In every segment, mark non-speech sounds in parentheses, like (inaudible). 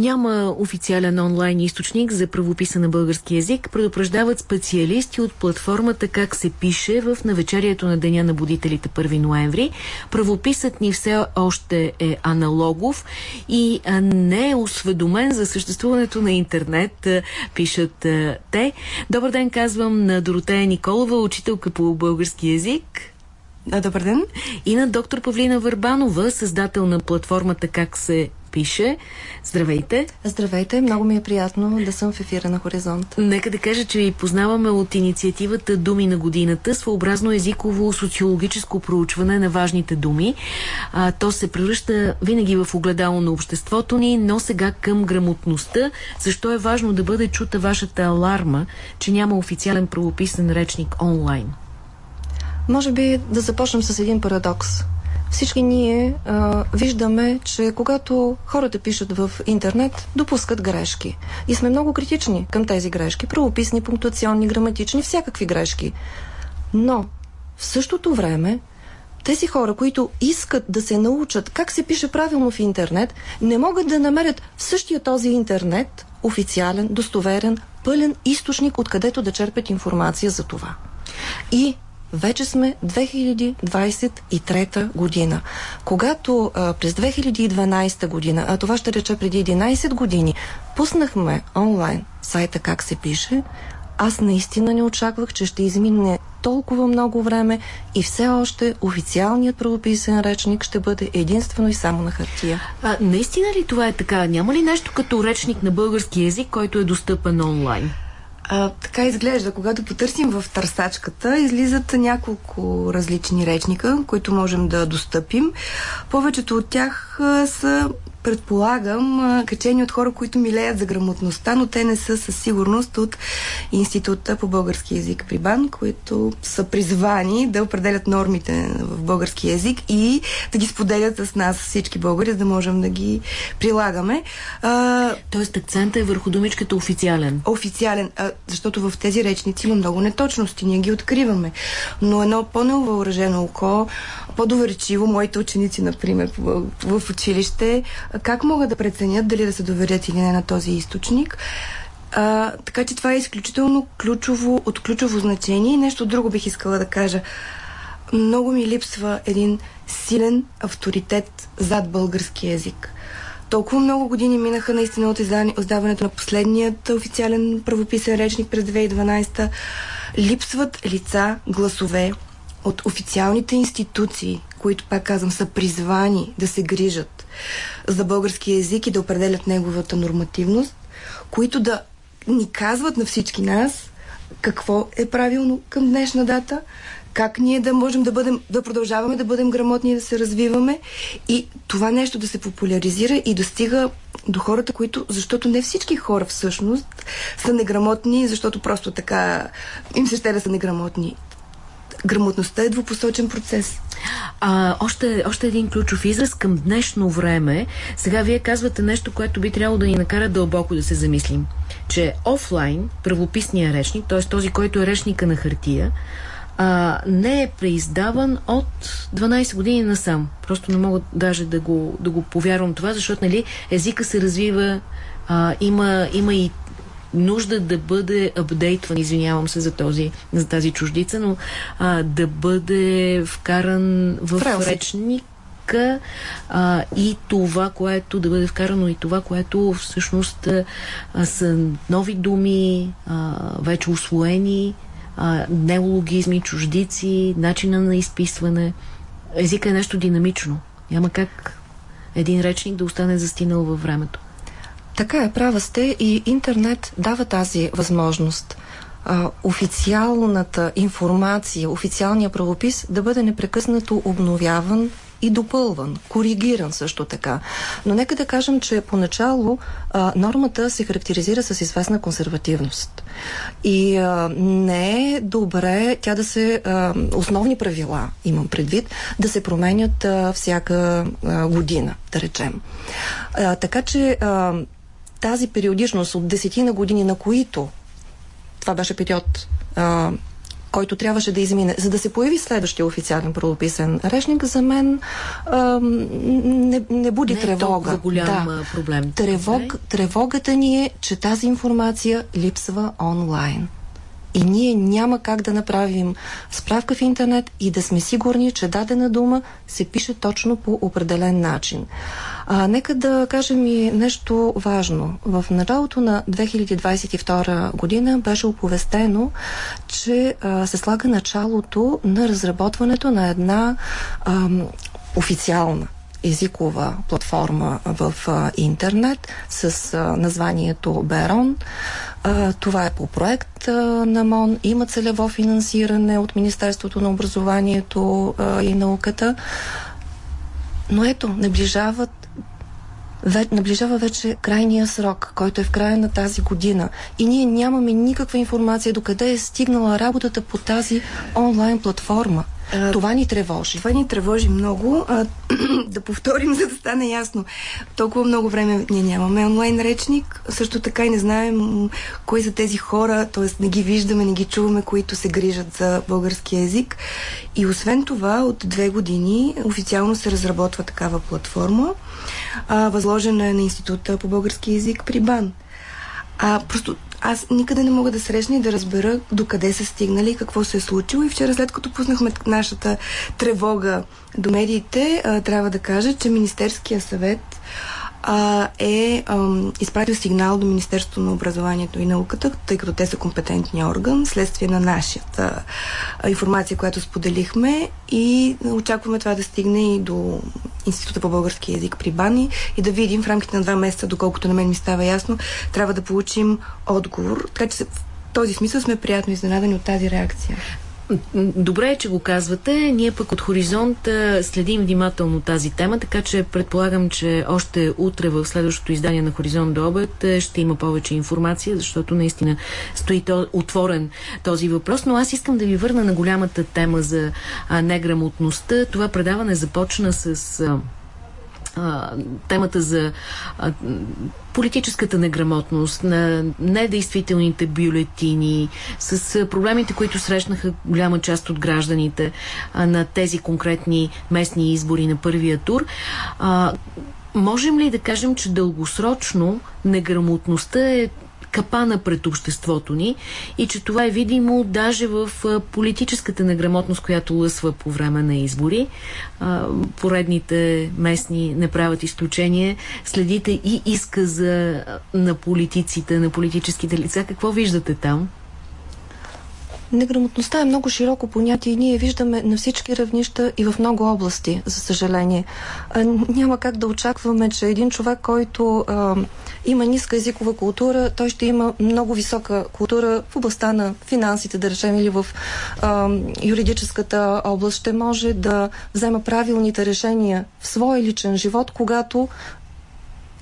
Няма официален онлайн източник за правописа на български язик, предупреждават специалисти от платформата как се пише в навечерието на Деня на будителите 1 ноември. Правописът ни все още е аналогов и не е осведомен за съществуването на интернет, пишат те. Добър ден, казвам на Доротея Николова, учителка по български язик. Добър ден. И на доктор Павлина Върбанова, създател на платформата Как се пише. Здравейте! Здравейте! Много ми е приятно да съм в ефира на Хоризонт. Нека да кажа, че ви познаваме от инициативата Думи на годината, своеобразно езиково социологическо проучване на важните думи. А, то се превръща винаги в огледало на обществото ни, но сега към грамотността. Защо е важно да бъде чута вашата аларма, че няма официален правописен речник онлайн? Може би да започнем с един парадокс. Всички ние а, виждаме, че когато хората пишат в интернет, допускат грешки. И сме много критични към тези грешки. Правописни, пунктуационни, граматични, всякакви грешки. Но в същото време тези хора, които искат да се научат как се пише правилно в интернет, не могат да намерят в същия този интернет официален, достоверен, пълен източник, откъдето да черпят информация за това. И вече сме 2023 година. Когато а, през 2012 година, а това ще рече преди 11 години, пуснахме онлайн сайта как се пише, аз наистина не очаквах, че ще измине толкова много време и все още официалният правописен речник ще бъде единствено и само на хартия. А, наистина ли това е така? Няма ли нещо като речник на български язик, който е достъпен онлайн? А, така изглежда. Когато потърсим в търсачката, излизат няколко различни речника, които можем да достъпим. Повечето от тях а, са предполагам, качени от хора, които милеят за грамотността, но те не са със сигурност от Института по български язик при БАН, които са призвани да определят нормите в български язик и да ги споделят с нас всички българи, за да можем да ги прилагаме. А, Тоест акцентът е върху думичката официален. Официален, а, защото в тези речници има много неточности, ние ги откриваме. Но едно по-неувъоръжено око, по-доверчиво, моите ученици, например, в, в училище, как могат да преценят дали да се доверят или не на този източник. А, така че това е изключително ключово, от ключово значение. И нещо друго бих искала да кажа. Много ми липсва един силен авторитет зад български язик. Толкова много години минаха наистина от издаването на последният официален правописен речник през 2012. Липсват лица, гласове от официалните институции, които, пак казвам, са призвани да се грижат за български язик и да определят неговата нормативност, които да ни казват на всички нас какво е правилно към днешна дата, как ние да можем да бъдем, да продължаваме да бъдем грамотни и да се развиваме. И това нещо да се популяризира и достига до хората, които, защото не всички хора всъщност са неграмотни, защото просто така им се ще да са неграмотни грамотността е двупосочен процес. А, още, още един ключов израз към днешно време. Сега вие казвате нещо, което би трябвало да ни накара дълбоко да се замислим. Че офлайн, правописния речник, т.е. този, който е речника на хартия, а, не е преиздаван от 12 години насам. Просто не мога даже да го, да го повярвам това, защото нали, езика се развива, а, има, има и нужда да бъде апдейтван, извинявам се за, този, за тази чуждица, но а, да бъде вкаран в Фрелси. речник а, и това, което да бъде вкарано и това, което всъщност а, са нови думи, а, вече освоени, а, неологизми, чуждици, начина на изписване. Езика е нещо динамично. Няма как един речник да остане застинал във времето. Така е, права сте и интернет дава тази възможност. Официалната информация, официалния правопис да бъде непрекъснато обновяван и допълван, коригиран също така. Но нека да кажем, че поначало а, нормата се характеризира с известна консервативност. И а, не е добре тя да се... А, основни правила, имам предвид, да се променят а, всяка а, година, да речем. А, така че а, тази периодичност от десетина години, на които това беше период а, който трябваше да измине, за да се появи следващия официален правописен речник, за мен а, не, не буди не тревога. Е голям да. проблем. Тревог, тревогата ни е, че тази информация липсва онлайн. И ние няма как да направим справка в интернет и да сме сигурни, че дадена дума се пише точно по определен начин. А, нека да кажем и нещо важно. В началото на 2022 година беше оповестено, че а, се слага началото на разработването на една а, официална езикова платформа в интернет с названието Берон. Това е по проект на МОН. Има целево финансиране от Министерството на образованието и науката. Но ето, наближават наближава вече крайния срок, който е в края на тази година. И ние нямаме никаква информация докъде е стигнала работата по тази онлайн платформа. А, това ни тревожи. Това ни тревожи много. А, (clears throat) да повторим, за да стане ясно. Толкова много време ние нямаме онлайн речник. Също така и не знаем кои са тези хора, т.е. не ги виждаме, не ги чуваме, които се грижат за българския язик. И освен това, от две години официално се разработва такава платформа, а, възложена е на Института по български язик при БАН. А, просто аз никъде не мога да срещна и да разбера докъде са стигнали и какво се е случило. И вчера, след като пуснахме нашата тревога до медиите, трябва да кажа, че Министерския съвет а, е а, изпратил сигнал до Министерството на образованието и науката, тъй като те са компетентния орган, следствие на нашата а, информация, която споделихме и очакваме това да стигне и до Института по български язик при Бани и да видим в рамките на два месеца, доколкото на мен ми става ясно, трябва да получим отговор. Така че в този смисъл сме приятно изненадани от тази реакция. Добре е, че го казвате. Ние пък от Хоризонт следим внимателно тази тема, така че предполагам, че още утре в следващото издание на Хоризонт до обед ще има повече информация, защото наистина стои то, отворен този въпрос. Но аз искам да ви върна на голямата тема за неграмотността. Това предаване започна с... Темата за политическата неграмотност, на недействителните бюлетини, с проблемите, които срещнаха голяма част от гражданите на тези конкретни местни избори на първия тур. Можем ли да кажем, че дългосрочно неграмотността е капана пред обществото ни и че това е видимо даже в политическата неграмотност, която лъсва по време на избори. Поредните местни не правят изключение. Следите и изказа на политиците, на политическите лица. Какво виждате там? Неграмотността е много широко понятие и ние виждаме на всички равнища и в много области, за съжаление. А, няма как да очакваме, че един човек, който а, има ниска езикова култура, той ще има много висока култура в областта на финансите, да речем, или в а, юридическата област, ще може да взема правилните решения в своя личен живот, когато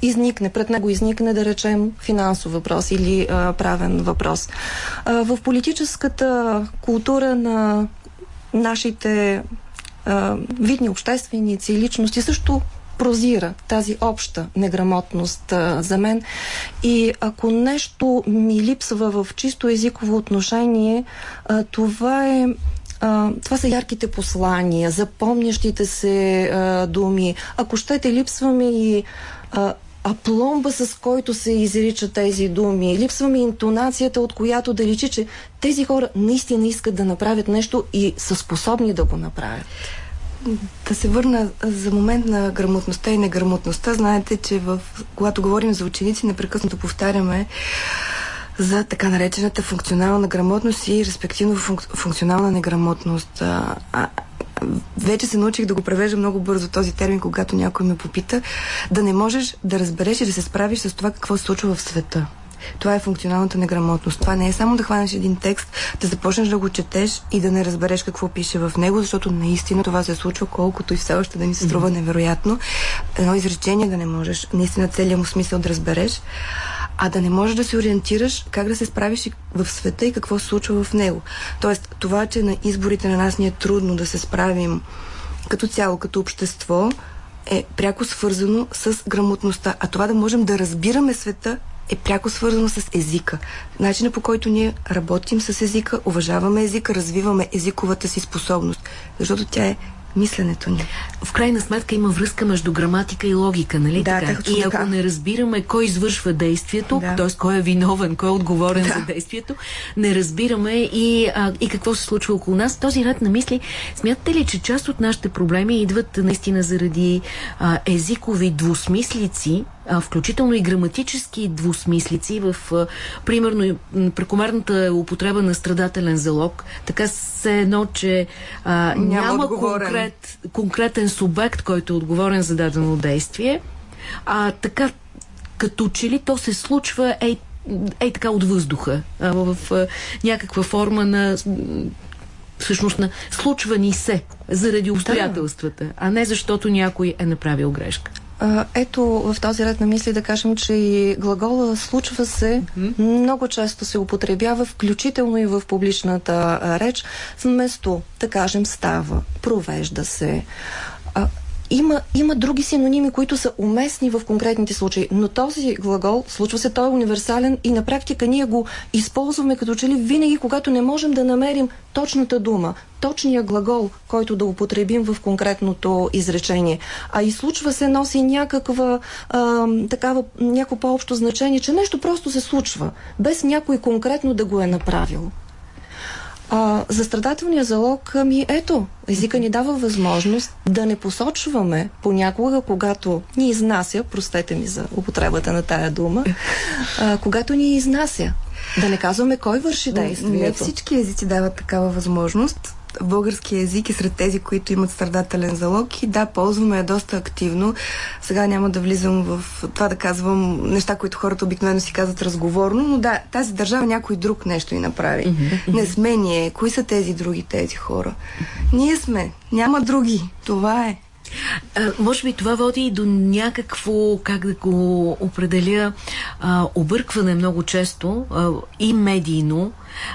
изникне, пред него изникне, да речем, финансов въпрос или а, правен въпрос. А, в политическата култура на нашите а, видни общественици и личности също прозира тази обща неграмотност а, за мен. И ако нещо ми липсва в чисто езиково отношение, а, това е а, това са ярките послания, запомнящите се а, думи. Ако щете, липсва ми и а, а пломба, с който се изричат тези думи. Липсва ми интонацията, от която да личи, че тези хора наистина искат да направят нещо и са способни да го направят. Да се върна за момент на грамотността и неграмотността. Знаете, че в, когато говорим за ученици, непрекъснато повтаряме за така наречената функционална грамотност и респективно функ, функционална неграмотност. А, вече се научих да го превежда много бързо този термин, когато някой ме попита, да не можеш да разбереш и да се справиш с това какво се случва в света. Това е функционалната неграмотност. Това не е само да хванеш един текст, да започнеш да го четеш и да не разбереш какво пише в него, защото наистина това се случва, колкото и все още да ни се струва невероятно. Едно изречение да не можеш, наистина целият му смисъл да разбереш а да не можеш да се ориентираш как да се справиш в света и какво се случва в него. Тоест, това, че на изборите на нас ни е трудно да се справим като цяло, като общество, е пряко свързано с грамотността. А това да можем да разбираме света е пряко свързано с езика. Начина по който ние работим с езика, уважаваме езика, развиваме езиковата си способност, защото тя е мисленето ни. В крайна сметка има връзка между граматика и логика, нали да, така? И ако не разбираме кой извършва действието, Да. т.е. кой е виновен, кой е отговорен Да. за действието, не разбираме и, а, и какво се случва около нас. Този ред на мисли, смятате ли, че част от нашите проблеми идват наистина заради а, езикови двусмислици, а, включително и граматически двусмислици в, а, примерно, прекомерната употреба на страдателен залог, така се едно, че а, Няма няма конкрет, конкретен субект, който е отговорен за дадено действие, а така като че ли то се случва ей, ей така от въздуха, а, в, в някаква форма на всъщност на случва ни се заради обстоятелствата, а не защото някой е направил грешка. Ето в този ред на мисли да кажем, че и глагола случва се много често се употребява, включително и в публичната реч, вместо да кажем става, провежда се. Има, има други синоними, които са уместни в конкретните случаи, но този глагол, случва се, той е универсален и на практика ние го използваме като че ли винаги, когато не можем да намерим точната дума, точния глагол, който да употребим в конкретното изречение. А и случва се носи някаква а, такава, някакво по-общо значение, че нещо просто се случва, без някой конкретно да го е направил. А, за страдателния залог, ами ето, езика ни дава възможност да не посочваме понякога, когато ни изнася, простете ми за употребата на тая дума, а, когато ни изнася. Да не казваме кой върши Не действието. всички езици дават такава възможност. Български език е сред тези, които имат страдателен залог и да, ползваме я доста активно. Сега няма да влизам в това да казвам неща, които хората обикновено си казват разговорно, но да, тази държава някой друг нещо и направи. Не сме ние. Кои са тези други тези хора? Ние сме. Няма други. Това е. А, може би това води и до някакво, как да го определя, а, объркване много често а, и медийно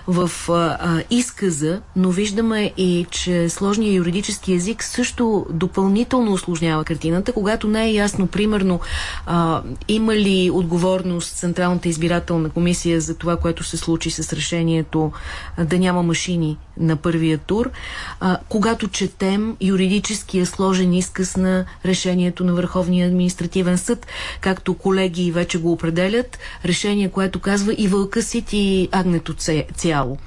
в а, изказа, но виждаме и, че сложният юридически език също допълнително осложнява картината, когато не е ясно, примерно, а, има ли отговорност Централната избирателна комисия за това, което се случи с решението да няма машини на първия тур, а, когато четем юридическия сложен изказ на решението на Върховния административен съд, както колеги вече го определят, решение, което казва и вълка сит и агнето цяло.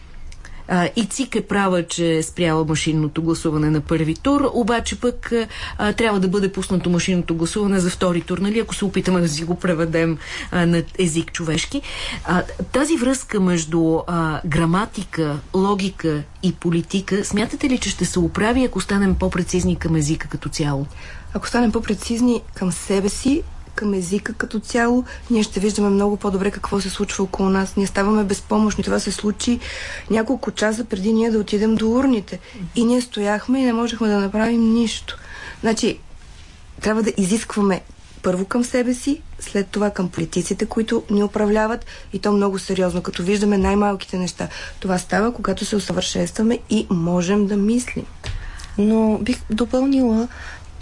А, и ЦИК е права, че е спряла машинното гласуване на първи тур, обаче пък а, трябва да бъде пуснато машинното гласуване за втори тур, нали, ако се опитаме да си го преведем а, на език човешки. А, тази връзка между а, граматика, логика и политика, смятате ли, че ще се оправи, ако станем по-прецизни към езика като цяло? Ако станем по-прецизни към себе си, към езика като цяло, ние ще виждаме много по-добре какво се случва около нас. Ние ставаме безпомощни. Това се случи няколко часа преди ние да отидем до урните. И ние стояхме и не можехме да направим нищо. Значи, трябва да изискваме първо към себе си, след това към политиците, които ни управляват и то много сериозно, като виждаме най-малките неща. Това става, когато се усъвършенстваме и можем да мислим. Но бих допълнила,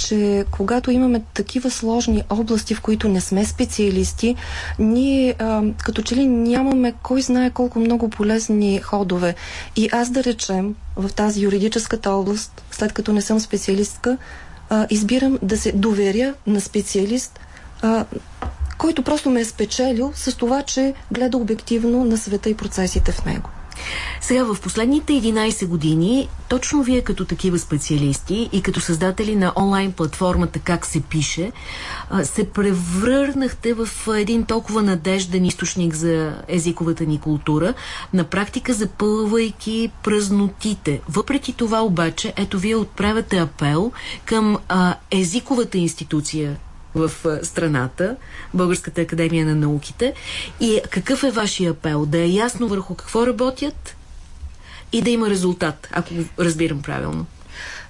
че когато имаме такива сложни области, в които не сме специалисти, ние а, като че ли нямаме кой знае колко много полезни ходове. И аз да речем, в тази юридическата област, след като не съм специалистка, а, избирам да се доверя на специалист, а, който просто ме е спечелил с това, че гледа обективно на света и процесите в него. Сега, в последните 11 години, точно вие като такива специалисти и като създатели на онлайн платформата Как се пише, се превърнахте в един толкова надежден източник за езиковата ни култура, на практика запълвайки празнотите. Въпреки това обаче, ето вие отправяте апел към езиковата институция в страната, Българската академия на науките. И какъв е вашия апел? Да е ясно върху какво работят и да има резултат, ако разбирам правилно.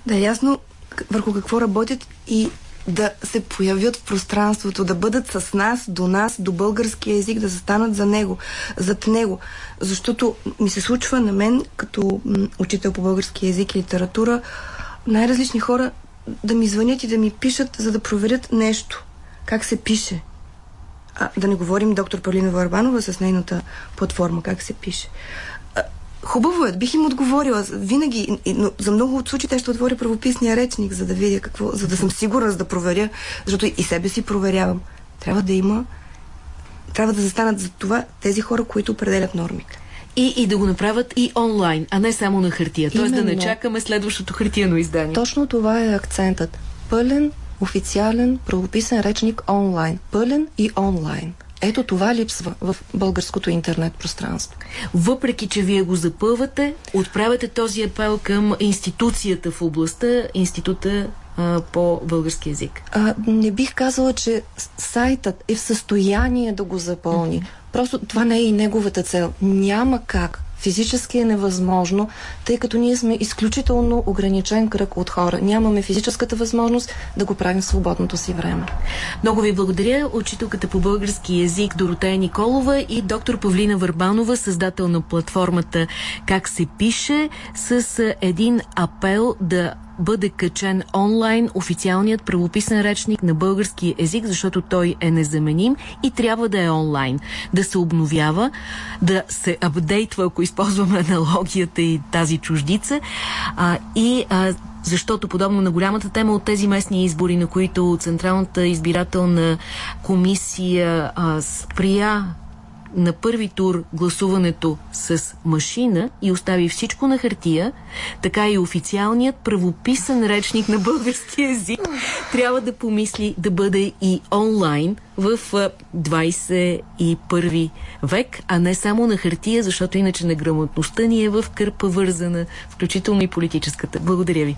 Да е ясно върху какво работят и да се появят в пространството, да бъдат с нас, до нас, до българския език, да застанат за него, зад него. Защото ми се случва на мен, като учител по български език и литература, най-различни хора да ми звънят и да ми пишат, за да проверят нещо. Как се пише. А, да не говорим доктор Павлина Варбанова с нейната платформа, как се пише. Хубаво е, бих им отговорила. Винаги, но за много от случаите ще отворя правописния речник, за да видя какво, за да съм сигурна, за да проверя, защото и себе си проверявам. Трябва да има трябва да застанат за това тези хора, които определят нормите. И, и да го направят и онлайн, а не само на хартия. Тоест да не чакаме следващото хартияно издание. Точно това е акцентът. Пълен, официален, правописен речник онлайн. Пълен и онлайн. Ето това липсва в българското интернет пространство. Въпреки, че вие го запълвате, отправяте този апел към институцията в областта, института а, по български язик? А, не бих казала, че сайтът е в състояние да го запълни. Mm -hmm. Просто това не е и неговата цел. Няма как физически е невъзможно, тъй като ние сме изключително ограничен кръг от хора. Нямаме физическата възможност да го правим в свободното си време. Много ви благодаря. Учителката по български язик Доротея Николова и доктор Павлина Върбанова, създател на платформата Как се пише, с един апел да бъде качен онлайн официалният правописен речник на български език, защото той е незаменим и трябва да е онлайн. Да се обновява, да се апдейтва, ако използваме аналогията и тази чуждица. А, и а, защото подобно на голямата тема от тези местни избори, на които Централната избирателна комисия а, спря на първи тур гласуването с машина и остави всичко на хартия, така и официалният правописан речник на български язик трябва да помисли да бъде и онлайн в 21 век, а не само на хартия, защото иначе неграмотността ни е в кърпа вързана, включително и политическата. Благодаря ви.